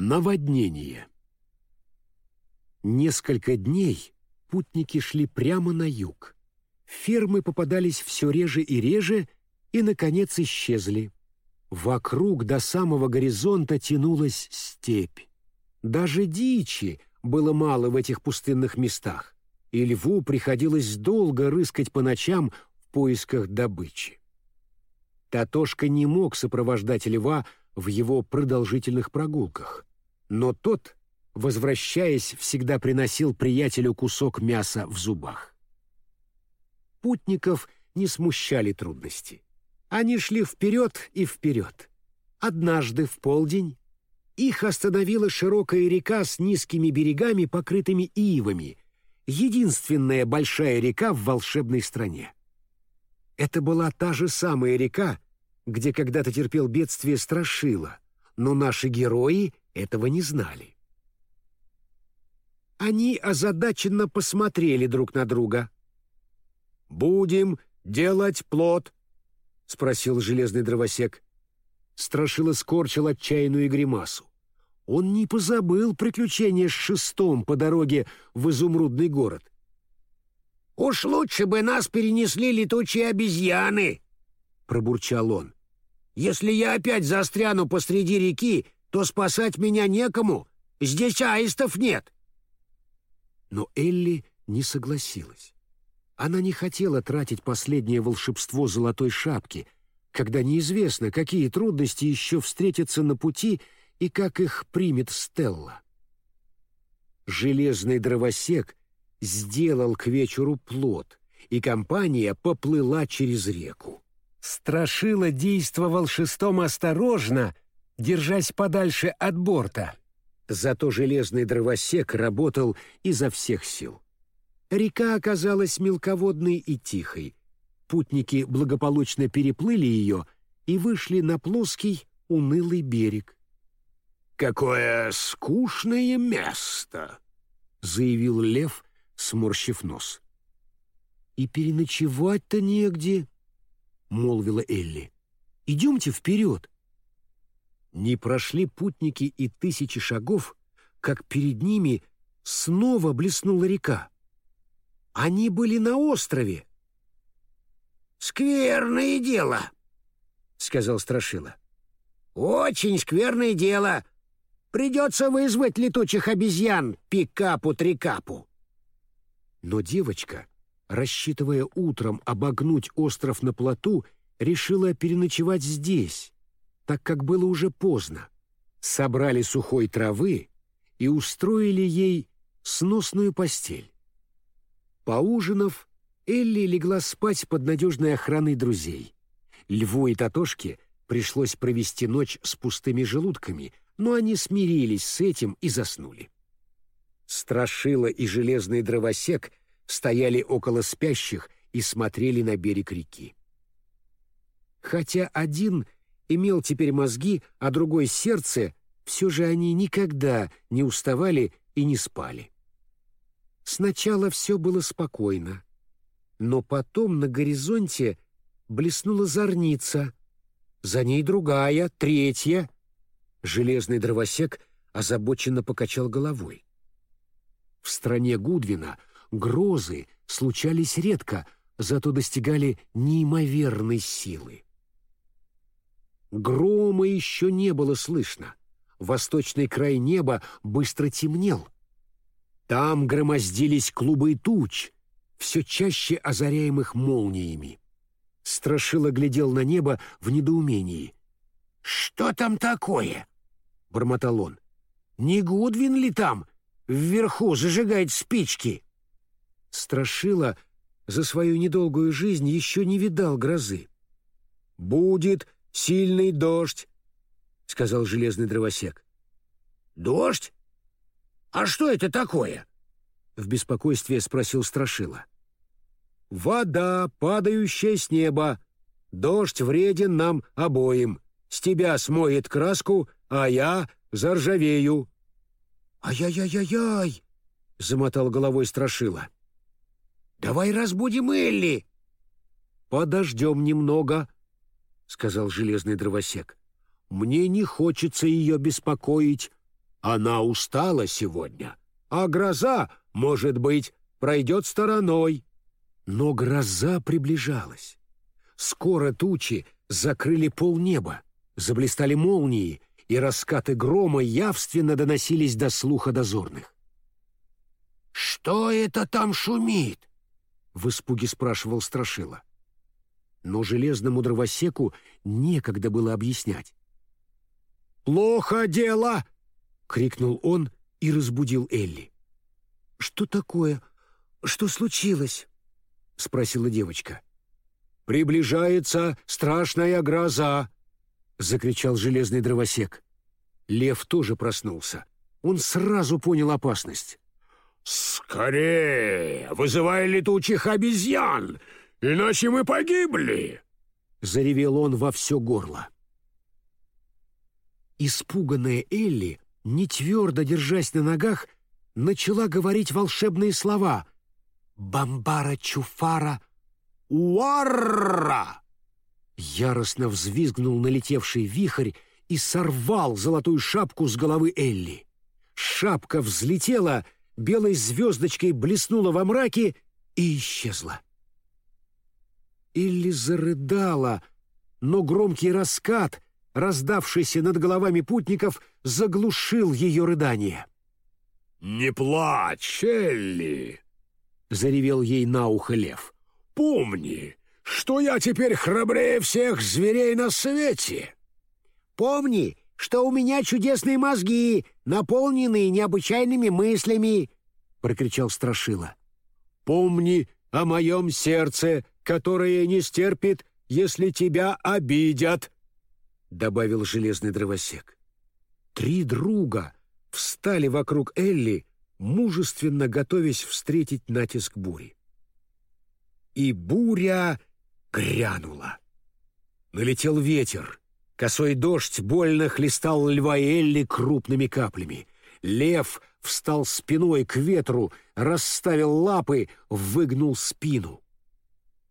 Наводнение. Несколько дней путники шли прямо на юг. Фермы попадались все реже и реже, и, наконец, исчезли. Вокруг до самого горизонта тянулась степь. Даже дичи было мало в этих пустынных местах, и льву приходилось долго рыскать по ночам в поисках добычи. Татошка не мог сопровождать льва в его продолжительных прогулках но тот, возвращаясь, всегда приносил приятелю кусок мяса в зубах. Путников не смущали трудности. Они шли вперед и вперед. Однажды в полдень их остановила широкая река с низкими берегами, покрытыми ивами, единственная большая река в волшебной стране. Это была та же самая река, где когда-то терпел бедствие Страшила, но наши герои этого не знали. Они озадаченно посмотрели друг на друга. «Будем делать плод?» — спросил железный дровосек. Страшила скорчил отчаянную гримасу. Он не позабыл приключения с шестом по дороге в изумрудный город. «Уж лучше бы нас перенесли летучие обезьяны!» — пробурчал он. «Если я опять застряну посреди реки, то спасать меня некому, здесь аистов нет». Но Элли не согласилась. Она не хотела тратить последнее волшебство золотой шапки, когда неизвестно, какие трудности еще встретятся на пути и как их примет Стелла. Железный дровосек сделал к вечеру плод, и компания поплыла через реку. Страшила действовал шестом осторожно — держась подальше от борта. Зато железный дровосек работал изо всех сил. Река оказалась мелководной и тихой. Путники благополучно переплыли ее и вышли на плоский, унылый берег. «Какое скучное место!» — заявил лев, сморщив нос. «И переночевать-то негде», — молвила Элли. «Идемте вперед». Не прошли путники и тысячи шагов, как перед ними снова блеснула река. Они были на острове. «Скверное дело», — сказал Страшила. «Очень скверное дело. Придется вызвать летучих обезьян пикапу-трикапу». Но девочка, рассчитывая утром обогнуть остров на плоту, решила переночевать здесь, так как было уже поздно, собрали сухой травы и устроили ей сносную постель. Поужинав, Элли легла спать под надежной охраной друзей. Льву и Татошке пришлось провести ночь с пустыми желудками, но они смирились с этим и заснули. Страшила и железный дровосек стояли около спящих и смотрели на берег реки. Хотя один — имел теперь мозги, а другой — сердце, все же они никогда не уставали и не спали. Сначала все было спокойно, но потом на горизонте блеснула зорница, за ней другая, третья. Железный дровосек озабоченно покачал головой. В стране Гудвина грозы случались редко, зато достигали неимоверной силы. Грома еще не было слышно. Восточный край неба быстро темнел. Там громоздились клубы туч, все чаще озаряемых молниями. Страшила глядел на небо в недоумении. «Что там такое?» — бормотал он. «Не Гудвин ли там? Вверху зажигает спички!» Страшила за свою недолгую жизнь еще не видал грозы. «Будет сильный дождь», — сказал железный дровосек. «Дождь? А что это такое?» — в беспокойстве спросил Страшила. «Вода, падающая с неба. Дождь вреден нам обоим. С тебя смоет краску, а я заржавею». «Ай-яй-яй-яй!» — замотал головой Страшила. «Давай разбудим Элли!» «Подождем немного», — сказал железный дровосек. «Мне не хочется ее беспокоить. Она устала сегодня, а гроза, может быть, пройдет стороной. Но гроза приближалась. Скоро тучи закрыли полнеба, заблистали молнии, и раскаты грома явственно доносились до слуха дозорных. «Что это там шумит?» — в испуге спрашивал Страшила. Но железному дровосеку некогда было объяснять. «Плохо дело!» — крикнул он и разбудил Элли. «Что такое? Что случилось?» — спросила девочка. «Приближается страшная гроза!» — закричал железный дровосек. Лев тоже проснулся. Он сразу понял опасность. «Скорее! Вызывай летучих обезьян! Иначе мы погибли!» — заревел он во все горло. Испуганная Элли, не твердо держась на ногах, начала говорить волшебные слова «Бамбара-чуфара уарра!» Яростно взвизгнул налетевший вихрь и сорвал золотую шапку с головы Элли. Шапка взлетела — белой звездочкой блеснула во мраке и исчезла. Илли зарыдала, но громкий раскат, раздавшийся над головами путников, заглушил ее рыдание. «Не плачь, Элли!» — заревел ей на ухо лев. «Помни, что я теперь храбрее всех зверей на свете!» «Помни, что у меня чудесные мозги, наполненные необычайными мыслями», — прокричал Страшила. «Помни о моем сердце, которое не стерпит, если тебя обидят», — добавил железный дровосек. Три друга встали вокруг Элли, мужественно готовясь встретить натиск бури. И буря грянула. Налетел ветер — Косой дождь больно хлестал льва Элли крупными каплями. Лев встал спиной к ветру, расставил лапы, выгнул спину.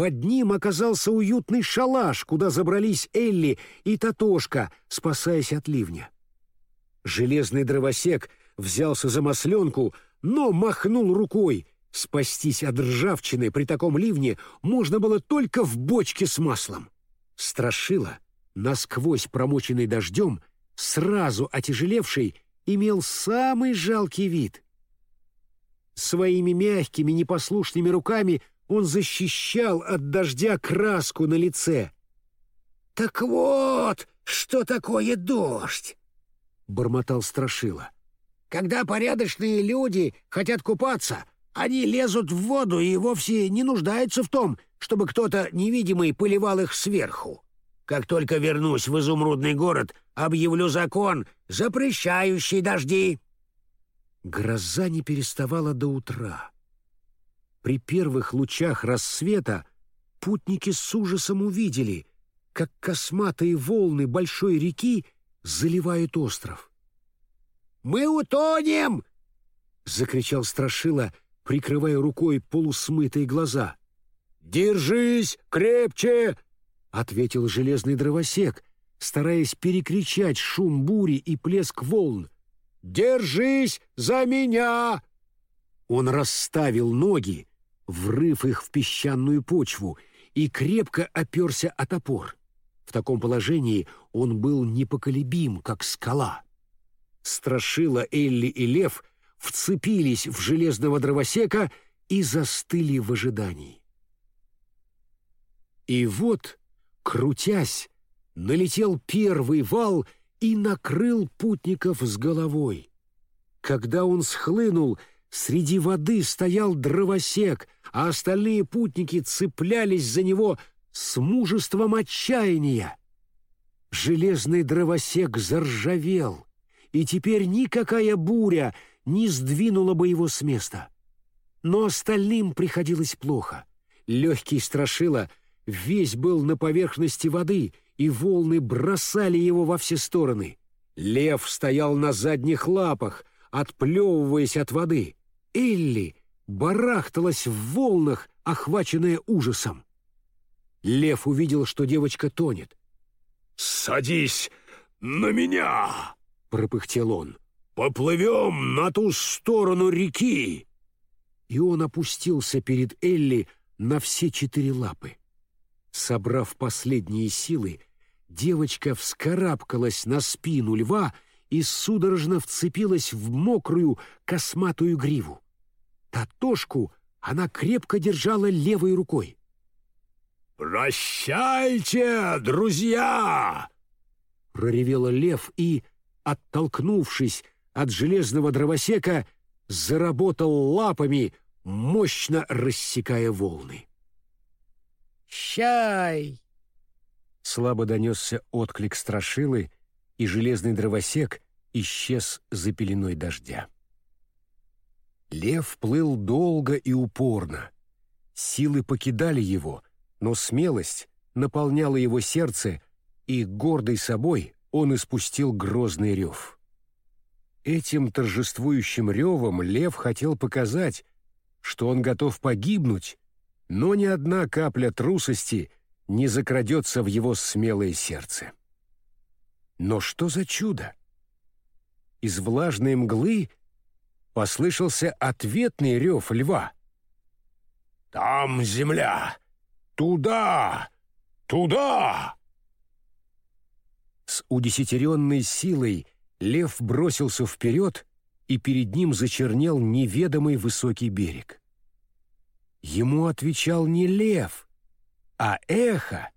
Под ним оказался уютный шалаш, куда забрались Элли и Татошка, спасаясь от ливня. Железный дровосек взялся за масленку, но махнул рукой. Спастись от ржавчины при таком ливне можно было только в бочке с маслом. Страшило — насквозь промоченный дождем, сразу отяжелевший, имел самый жалкий вид. Своими мягкими непослушными руками он защищал от дождя краску на лице. «Так вот, что такое дождь!» — бормотал Страшила. «Когда порядочные люди хотят купаться, они лезут в воду и вовсе не нуждаются в том, чтобы кто-то невидимый поливал их сверху. Как только вернусь в изумрудный город, объявлю закон, запрещающий дожди». Гроза не переставала до утра. При первых лучах рассвета путники с ужасом увидели, как косматые волны большой реки заливают остров. «Мы утонем!» — закричал Страшила, прикрывая рукой полусмытые глаза. «Держись крепче!» — ответил железный дровосек, стараясь перекричать шум бури и плеск волн. «Держись за меня!» Он расставил ноги, врыв их в песчаную почву, и крепко оперся о топор. В таком положении он был непоколебим, как скала. Страшила Элли и Лев вцепились в железного дровосека и застыли в ожидании. И вот крутясь, налетел первый вал и накрыл путников с головой. Когда он схлынул, среди воды стоял дровосек, а остальные путники цеплялись за него с мужеством отчаяния. Железный дровосек заржавел, и теперь никакая буря не сдвинула бы его с места. Но остальным приходилось плохо. Легкий страшила — весь был на поверхности воды, и волны бросали его во все стороны. Лев стоял на задних лапах, отплевываясь от воды. Элли барахталась в волнах, охваченная ужасом. Лев увидел, что девочка тонет. «Садись на меня!» — пропыхтел он. поплывем на ту сторону реки!» И он опустился перед Элли на все четыре лапы. Собрав последние силы, девочка вскарабкалась на спину льва и судорожно вцепилась в мокрую косматую гриву. Татошку она крепко держала левой рукой. «Прощайте, друзья!» — проревела лев и, оттолкнувшись от железного дровосека, заработал лапами, мощно рассекая волны. «Щай!» Слабо донесся отклик страшилы, и железный дровосек исчез за пеленой дождя. Лев плыл долго и упорно. Силы покидали его, но смелость наполняла его сердце, и, гордый собой, он испустил грозный рев. Этим торжествующим ревом лев хотел показать, что он готов погибнуть, но ни одна капля трусости не закрадется в его смелое сердце. Но что за чудо? Из влажной мглы послышался ответный рев льва. «Там земля! Туда! Туда!» С удесятеренной силой лев бросился вперед, и перед ним зачернел неведомый высокий берег. Ему отвечал не лев, а эхо.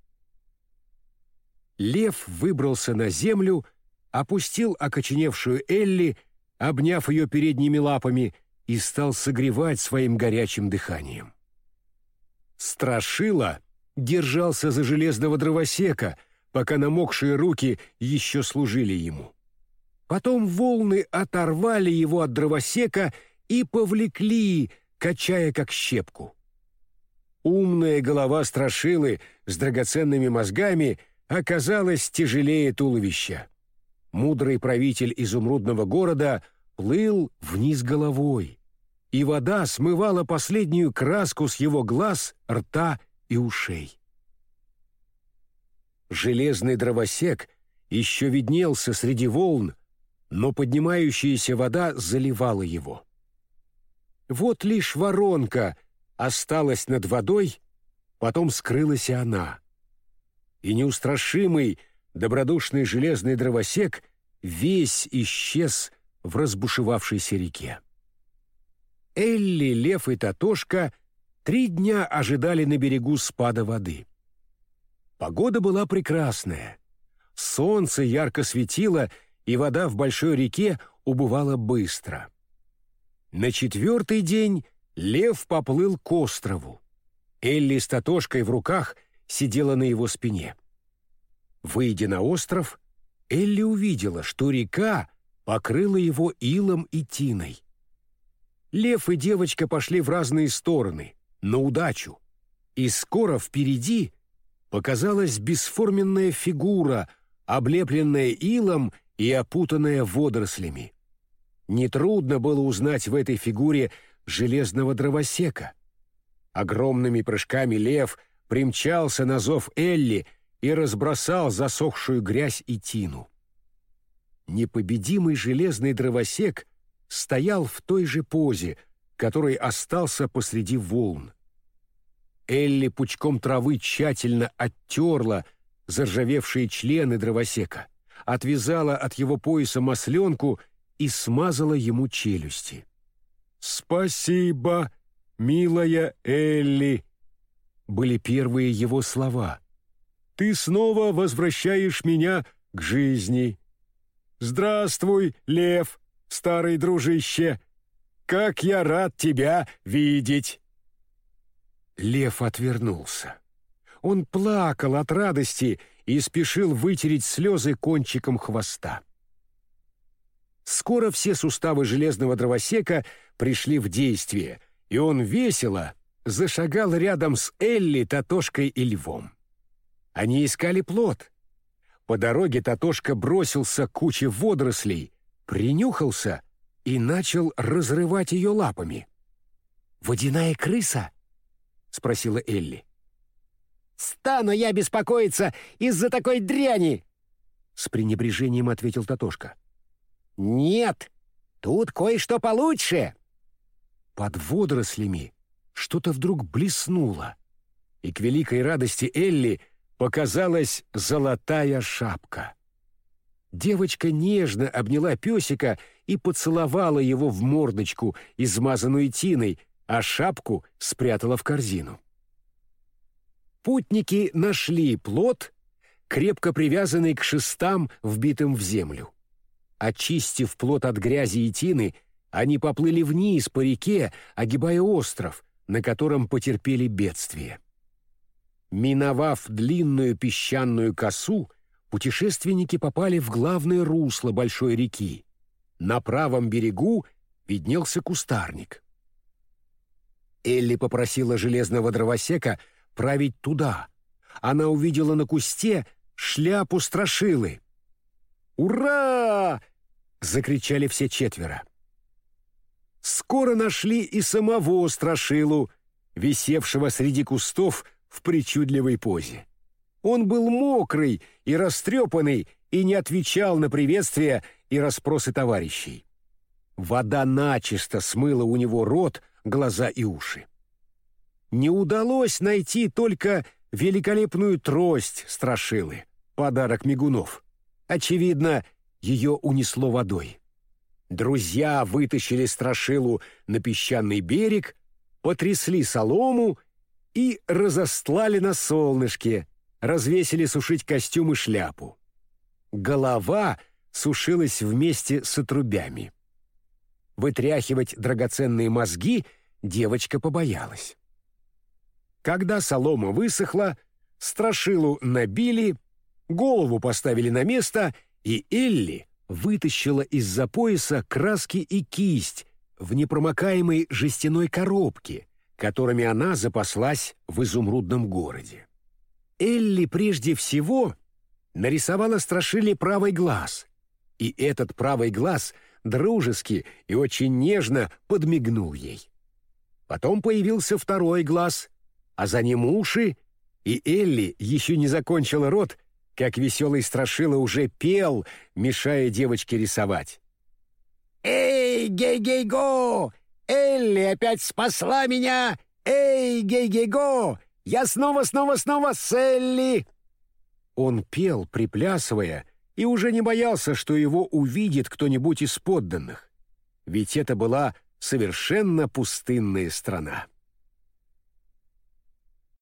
Лев выбрался на землю, опустил окоченевшую Элли, обняв ее передними лапами, и стал согревать своим горячим дыханием. Страшила держался за железного дровосека, пока намокшие руки еще служили ему. Потом волны оторвали его от дровосека и повлекли, качая как щепку. Умная голова страшилы с драгоценными мозгами оказалась тяжелее туловища. Мудрый правитель изумрудного города плыл вниз головой, и вода смывала последнюю краску с его глаз, рта и ушей. Железный дровосек еще виднелся среди волн, но поднимающаяся вода заливала его. Вот лишь воронка осталась над водой, потом скрылась и она. И неустрашимый, добродушный железный дровосек весь исчез в разбушевавшейся реке. Элли, Лев и Татошка три дня ожидали на берегу спада воды. Погода была прекрасная. Солнце ярко светило и вода в большой реке убывала быстро. На четвертый день лев поплыл к острову. Элли с Татошкой в руках сидела на его спине. Выйдя на остров, Элли увидела, что река покрыла его илом и тиной. Лев и девочка пошли в разные стороны, на удачу, и скоро впереди показалась бесформенная фигура, облепленная илом и опутанная водорослями. Нетрудно было узнать в этой фигуре железного дровосека. Огромными прыжками лев примчался на зов Элли и разбросал засохшую грязь и тину. Непобедимый железный дровосек стоял в той же позе, который остался посреди волн. Элли пучком травы тщательно оттерла заржавевшие члены дровосека отвязала от его пояса масленку и смазала ему челюсти. «Спасибо, милая Элли!» Были первые его слова. «Ты снова возвращаешь меня к жизни. Здравствуй, лев, старый дружище! Как я рад тебя видеть!» Лев отвернулся. Он плакал от радости и спешил вытереть слезы кончиком хвоста. Скоро все суставы железного дровосека пришли в действие, и он весело зашагал рядом с Элли, Татошкой и Львом. Они искали плод. По дороге Татошка бросился к куче водорослей, принюхался и начал разрывать ее лапами. «Водяная крыса?» — спросила Элли. Стану я беспокоиться из-за такой дряни!» С пренебрежением ответил Татошка. «Нет, Тут кое-что получше!» Под водорослями что-то вдруг блеснуло, и к великой радости Элли показалась золотая шапка. Девочка нежно обняла песика и поцеловала его в мордочку, измазанную тиной, а шапку спрятала в корзину. Путники нашли плод, крепко привязанный к шестам, вбитым в землю. Очистив плод от грязи и тины, они поплыли вниз по реке, огибая остров, на котором потерпели бедствие. Миновав длинную песчаную косу, путешественники попали в главное русло большой реки. На правом берегу виднелся кустарник. Элли попросила железного дровосека править туда. Она увидела на кусте шляпу страшилы. «Ура!» — закричали все четверо. Скоро нашли и самого страшилу, висевшего среди кустов в причудливой позе. Он был мокрый и растрепанный и не отвечал на приветствия и расспросы товарищей. Вода начисто смыла у него рот, глаза и уши. Не удалось найти только великолепную трость страшилы, подарок мигунов. Очевидно, ее унесло водой. Друзья вытащили страшилу на песчаный берег, потрясли солому и разостлали на солнышке, развесили сушить костюм и шляпу. Голова сушилась вместе с отрубями. Вытряхивать драгоценные мозги девочка побоялась. Когда солома высохла, страшилу набили, голову поставили на место, и Элли вытащила из-за пояса краски и кисть в непромокаемой жестяной коробке, которыми она запаслась в изумрудном городе. Элли прежде всего нарисовала страшили правый глаз, и этот правый глаз дружески и очень нежно подмигнул ей. Потом появился второй глаз, а за ним уши, и Элли еще не закончила рот, как веселый страшила уже пел, мешая девочке рисовать. «Эй, гей-гей-го! Элли опять спасла меня! Эй, гей-гей-го! Я снова-снова-снова с Элли!» Он пел, приплясывая, и уже не боялся, что его увидит кто-нибудь из подданных. Ведь это была совершенно пустынная страна.